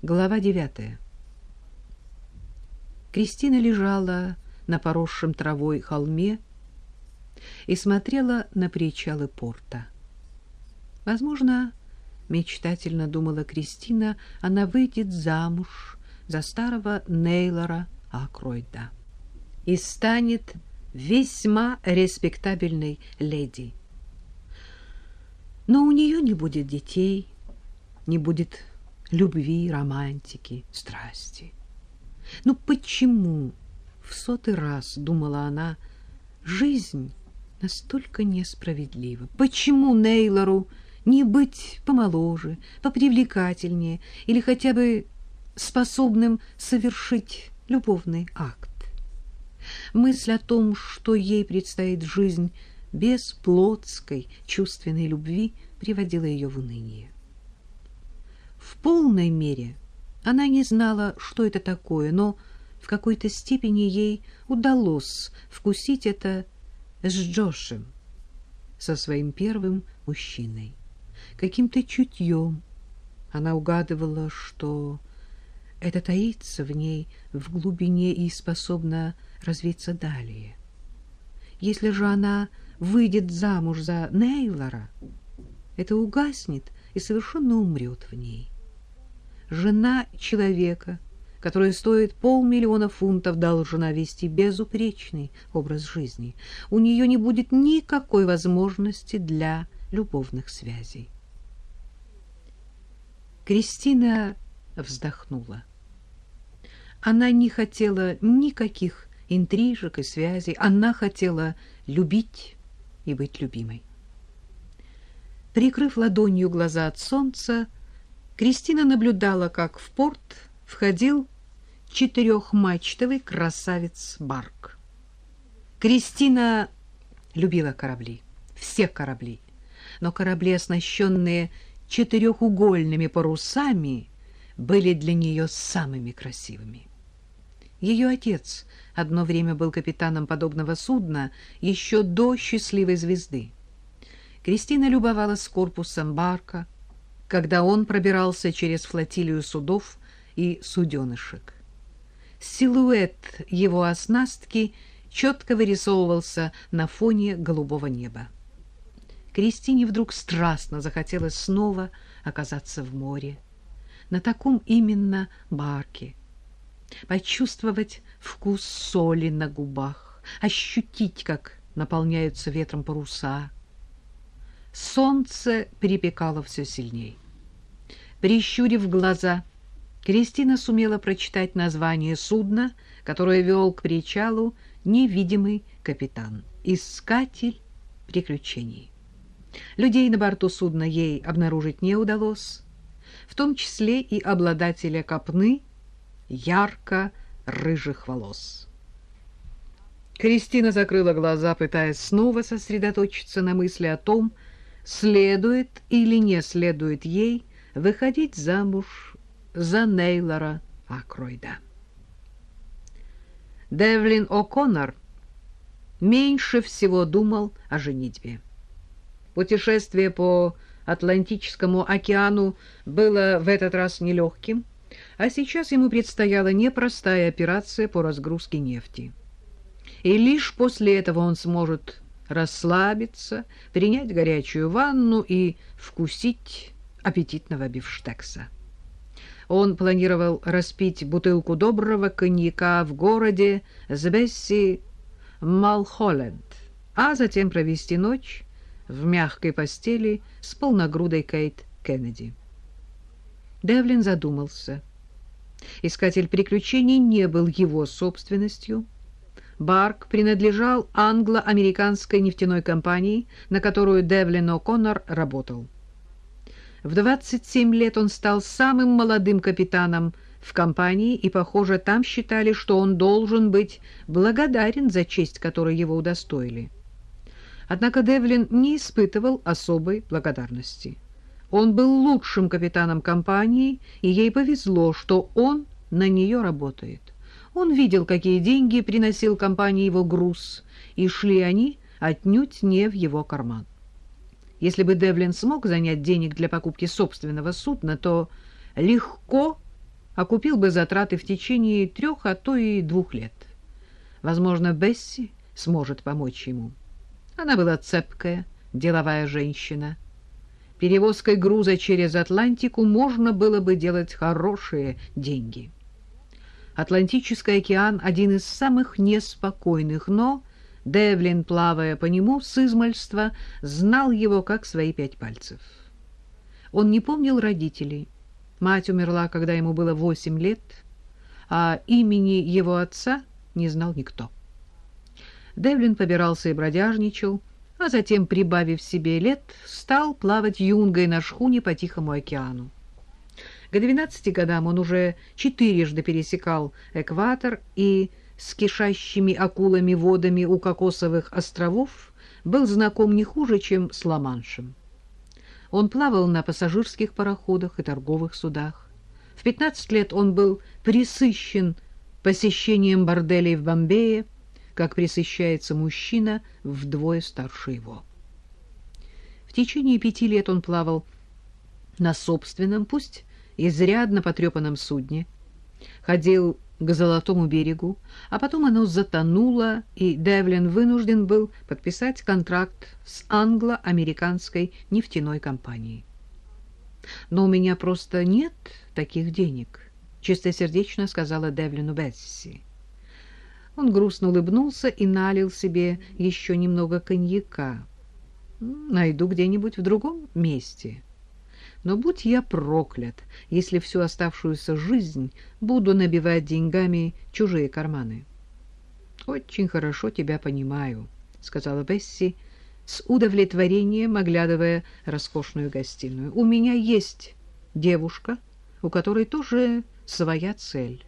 Глава девятая. Кристина лежала на поросшем травой холме и смотрела на причалы порта. Возможно, мечтательно думала Кристина, она выйдет замуж за старого Нейлора Акройда и станет весьма респектабельной леди. Но у нее не будет детей, не будет любви, романтики, страсти. Ну почему, в сотый раз думала она, жизнь настолько несправедлива? Почему Нейлору не быть помоложе, попривлекательнее или хотя бы способным совершить любовный акт? Мысль о том, что ей предстоит жизнь без плотской чувственной любви, приводила ее в уныние. В полной мере она не знала, что это такое, но в какой-то степени ей удалось вкусить это с Джошем, со своим первым мужчиной. Каким-то чутьем она угадывала, что это таится в ней в глубине и способна развиться далее. Если же она выйдет замуж за Нейлора, это угаснет и совершенно умрет в ней. Жена человека, которая стоит полмиллиона фунтов, должна вести безупречный образ жизни. У нее не будет никакой возможности для любовных связей. Кристина вздохнула. Она не хотела никаких интрижек и связей. Она хотела любить и быть любимой. Прикрыв ладонью глаза от солнца, Кристина наблюдала, как в порт входил четырехмачтовый красавец Барк. Кристина любила корабли, все корабли, но корабли, оснащенные четырехугольными парусами, были для нее самыми красивыми. Ее отец одно время был капитаном подобного судна еще до счастливой звезды. Кристина любовалась корпусом Барка, когда он пробирался через флотилию судов и суденышек. Силуэт его оснастки четко вырисовывался на фоне голубого неба. Кристине вдруг страстно захотелось снова оказаться в море, на таком именно барке, почувствовать вкус соли на губах, ощутить, как наполняются ветром паруса, Солнце припекало все сильнее. Прищурив глаза, Кристина сумела прочитать название судна, которое вел к причалу невидимый капитан. «Искатель приключений». Людей на борту судна ей обнаружить не удалось, в том числе и обладателя копны ярко-рыжих волос. Кристина закрыла глаза, пытаясь снова сосредоточиться на мысли о том, что следует или не следует ей выходить замуж за Нейлора Акройда. Девлин О'Коннор меньше всего думал о женитьбе. Путешествие по Атлантическому океану было в этот раз нелегким, а сейчас ему предстояла непростая операция по разгрузке нефти. И лишь после этого он сможет расслабиться, принять горячую ванну и вкусить аппетитного бифштекса. Он планировал распить бутылку доброго коньяка в городе с Бесси Малхолленд, а затем провести ночь в мягкой постели с полногрудой Кейт Кеннеди. Девлин задумался. Искатель приключений не был его собственностью, Барк принадлежал англо-американской нефтяной компании, на которую Девлин О'Коннор работал. В 27 лет он стал самым молодым капитаном в компании, и, похоже, там считали, что он должен быть благодарен за честь, которой его удостоили. Однако Девлин не испытывал особой благодарности. Он был лучшим капитаном компании, и ей повезло, что он на нее работает. Он видел, какие деньги приносил компании его груз, и шли они отнюдь не в его карман. Если бы Девлин смог занять денег для покупки собственного судна, то легко окупил бы затраты в течение трех, а то и двух лет. Возможно, Бесси сможет помочь ему. Она была цепкая, деловая женщина. Перевозкой груза через Атлантику можно было бы делать хорошие деньги. Атлантический океан — один из самых неспокойных, но Девлин, плавая по нему с измальства, знал его как свои пять пальцев. Он не помнил родителей. Мать умерла, когда ему было восемь лет, а имени его отца не знал никто. Девлин побирался и бродяжничал, а затем, прибавив себе лет, стал плавать юнгой на шхуне по Тихому океану. К двенадцати годам он уже четырежды пересекал экватор и с кишащими акулами водами у кокосовых островов был знаком не хуже, чем с Ла-Маншем. Он плавал на пассажирских пароходах и торговых судах. В 15 лет он был присыщен посещением борделей в Бомбее, как присыщается мужчина вдвое старше его. В течение пяти лет он плавал на собственном, пусть изрядно потрепанном судне, ходил к Золотому берегу, а потом оно затонуло, и Девлин вынужден был подписать контракт с англо-американской нефтяной компанией. «Но у меня просто нет таких денег», — чистосердечно сказала Девлину Бесси. Он грустно улыбнулся и налил себе еще немного коньяка. «Найду где-нибудь в другом месте». Но будь я проклят, если всю оставшуюся жизнь буду набивать деньгами чужие карманы. — Очень хорошо тебя понимаю, — сказала Бесси, с удовлетворением оглядывая роскошную гостиную. — У меня есть девушка, у которой тоже своя цель.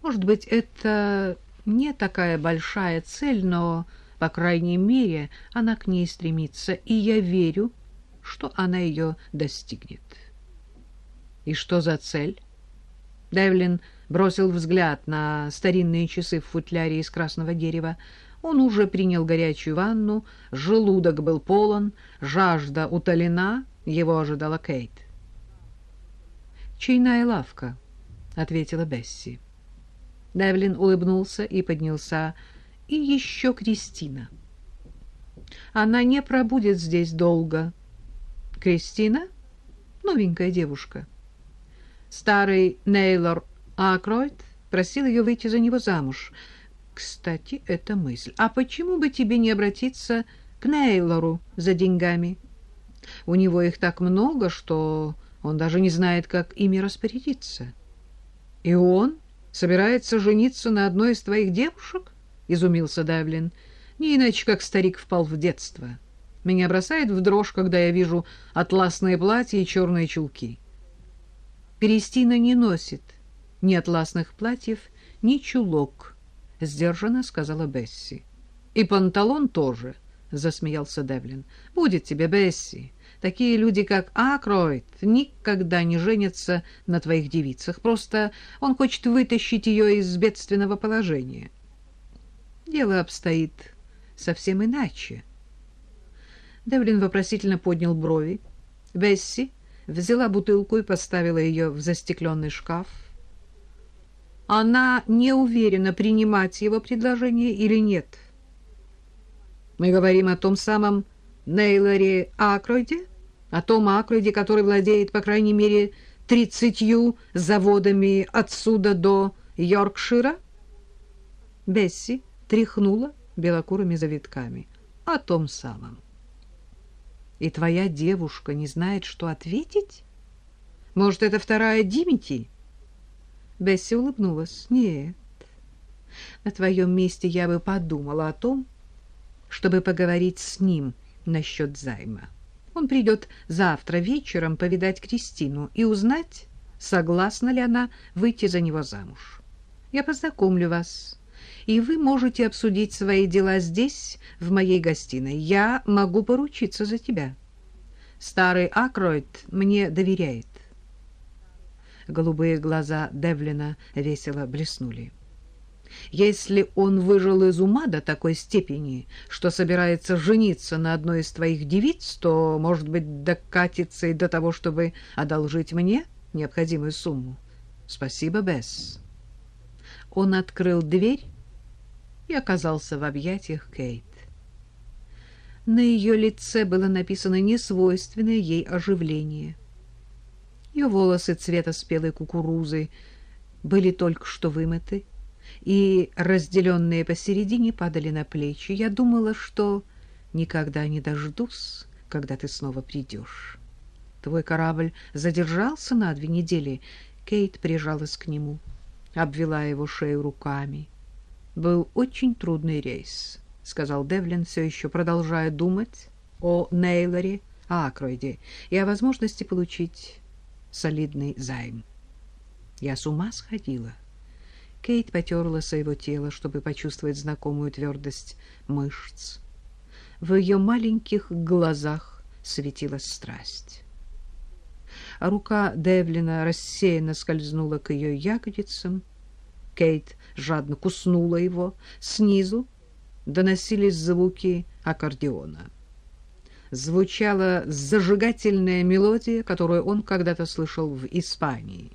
Может быть, это не такая большая цель, но, по крайней мере, она к ней стремится, и я верю, что она ее достигнет. И что за цель? Девлин бросил взгляд на старинные часы в футляре из красного дерева. Он уже принял горячую ванну, желудок был полон, жажда утолена, его ожидала Кейт. «Чайная лавка», — ответила Бесси. Девлин улыбнулся и поднялся. «И еще Кристина. Она не пробудет здесь долго». Кристина — новенькая девушка. Старый Нейлор Акройд просил ее выйти за него замуж. Кстати, это мысль. А почему бы тебе не обратиться к Нейлору за деньгами? У него их так много, что он даже не знает, как ими распорядиться. И он собирается жениться на одной из твоих девушек? — изумился Давлин. — Не иначе, как старик впал в детство. — меня бросает в дрожь, когда я вижу атласные платья и черные чулки. Перестина не носит ни атласных платьев, ни чулок, — сдержанно сказала Бесси. — И панталон тоже, — засмеялся Девлин. — Будет тебе, Бесси. Такие люди, как Акроид, никогда не женятся на твоих девицах. Просто он хочет вытащить ее из бедственного положения. Дело обстоит совсем иначе, — Девлин вопросительно поднял брови. Бесси взяла бутылку и поставила ее в застекленный шкаф. Она не уверена, принимать его предложение или нет. Мы говорим о том самом Нейлоре Акройде, о том Акройде, который владеет, по крайней мере, тридцатью заводами отсюда до Йоркшира. Бесси тряхнула белокурыми завитками. О том самом и твоя девушка не знает, что ответить? Может, это вторая Димити? Бесси улыбнулась. Нет. На твоем месте я бы подумала о том, чтобы поговорить с ним насчет займа. Он придет завтра вечером повидать Кристину и узнать, согласна ли она выйти за него замуж. Я познакомлю вас и вы можете обсудить свои дела здесь, в моей гостиной. Я могу поручиться за тебя. Старый Акроид мне доверяет. Голубые глаза Девлина весело блеснули. Если он выжил из ума до такой степени, что собирается жениться на одной из твоих девиц, то, может быть, докатится и до того, чтобы одолжить мне необходимую сумму. Спасибо, Бесс. Он открыл дверь и оказался в объятиях Кейт. На ее лице было написано несвойственное ей оживление. Ее волосы цвета спелой кукурузы были только что вымыты, и, разделенные посередине, падали на плечи. Я думала, что никогда не дождусь, когда ты снова придешь. Твой корабль задержался на две недели. Кейт прижалась к нему, обвела его шею руками. Был очень трудный рейс, — сказал Девлин, все еще продолжая думать о Нейлоре Акройде и о возможности получить солидный займ. Я с ума сходила. Кейт потерла своего тела, чтобы почувствовать знакомую твердость мышц. В ее маленьких глазах светилась страсть. Рука Девлина рассеянно скользнула к ее ягодицам. Кейт жадно куснула его. Снизу доносились звуки аккордеона. Звучала зажигательная мелодия, которую он когда-то слышал в Испании.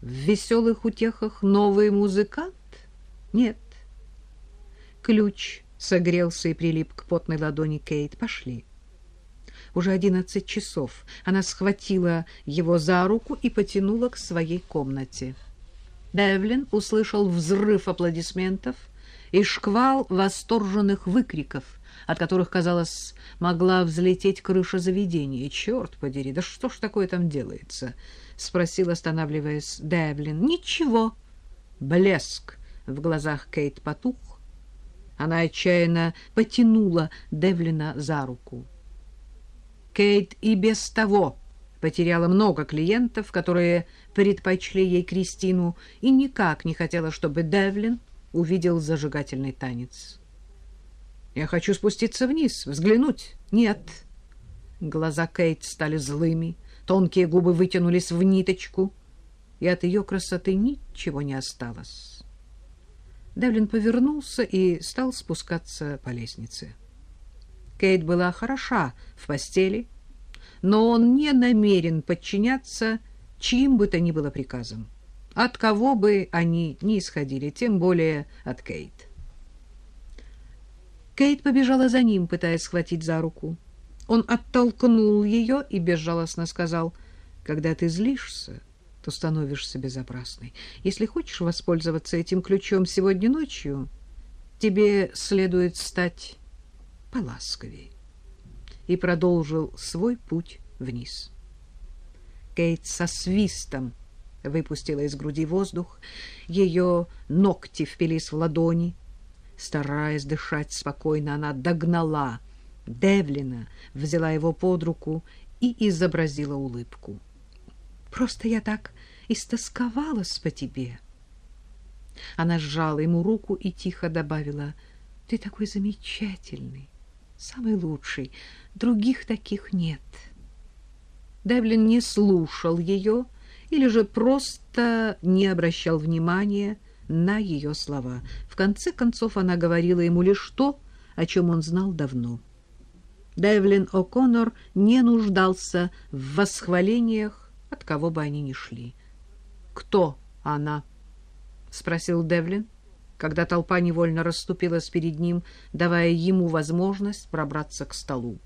В веселых утехах новый музыкант? Нет. Ключ согрелся и прилип к потной ладони Кейт. Пошли. Уже одиннадцать часов. Она схватила его за руку и потянула к своей комнате. Девлин услышал взрыв аплодисментов и шквал восторженных выкриков, от которых, казалось, могла взлететь крыша заведения. «Черт подери, да что ж такое там делается?» — спросил, останавливаясь Девлин. «Ничего». Блеск в глазах Кейт потух. Она отчаянно потянула Девлина за руку. Кейт и без того потеряла много клиентов, которые предпочли ей Кристину, и никак не хотела, чтобы Девлин увидел зажигательный танец. «Я хочу спуститься вниз, взглянуть». «Нет». Глаза Кейт стали злыми, тонкие губы вытянулись в ниточку, и от ее красоты ничего не осталось. Девлин повернулся и стал спускаться по лестнице. Кейт была хороша в постели, но он не намерен подчиняться чьим бы то ни было приказам, от кого бы они ни исходили, тем более от Кейт. Кейт побежала за ним, пытаясь схватить за руку. Он оттолкнул ее и безжалостно сказал, «Когда ты злишься, то становишься безопасной. Если хочешь воспользоваться этим ключом сегодня ночью, тебе следует стать поласковей и продолжил свой путь вниз. Кейт со свистом выпустила из груди воздух, ее ногти впились в ладони. Стараясь дышать спокойно, она догнала Девлина, взяла его под руку и изобразила улыбку. «Просто я так истосковалась по тебе». Она сжала ему руку и тихо добавила, «Ты такой замечательный, самый лучший, других таких нет». Девлин не слушал ее или же просто не обращал внимания на ее слова. В конце концов она говорила ему лишь то, о чем он знал давно. Девлин О'Коннор не нуждался в восхвалениях, от кого бы они ни шли. «Кто она?» — спросил Девлин когда толпа невольно расступилась перед ним, давая ему возможность пробраться к столу.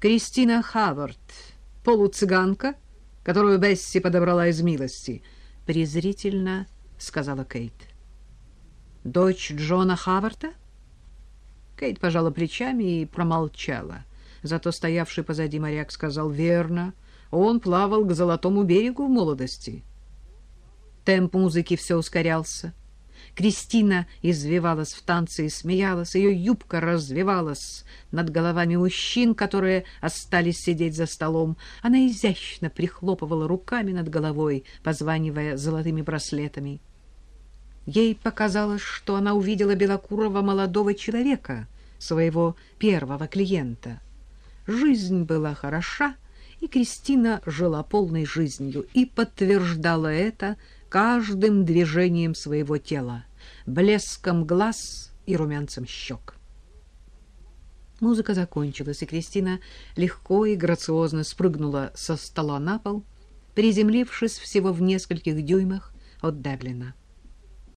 Кристина Хавард, полуцыганка, которую Бесси подобрала из милости, презрительно сказала Кейт. Дочь Джона Хаварда? Кейт пожала плечами и промолчала. Зато стоявший позади моряк сказал верно. Он плавал к золотому берегу в молодости. Темп музыки все ускорялся. Кристина извивалась в танце и смеялась, ее юбка развивалась над головами мужчин, которые остались сидеть за столом. Она изящно прихлопывала руками над головой, позванивая золотыми браслетами. Ей показалось, что она увидела белокурого молодого человека, своего первого клиента. Жизнь была хороша, и Кристина жила полной жизнью и подтверждала это каждым движением своего тела, блеском глаз и румянцем щек. Музыка закончилась, и Кристина легко и грациозно спрыгнула со стола на пол, приземлившись всего в нескольких дюймах от Девлина.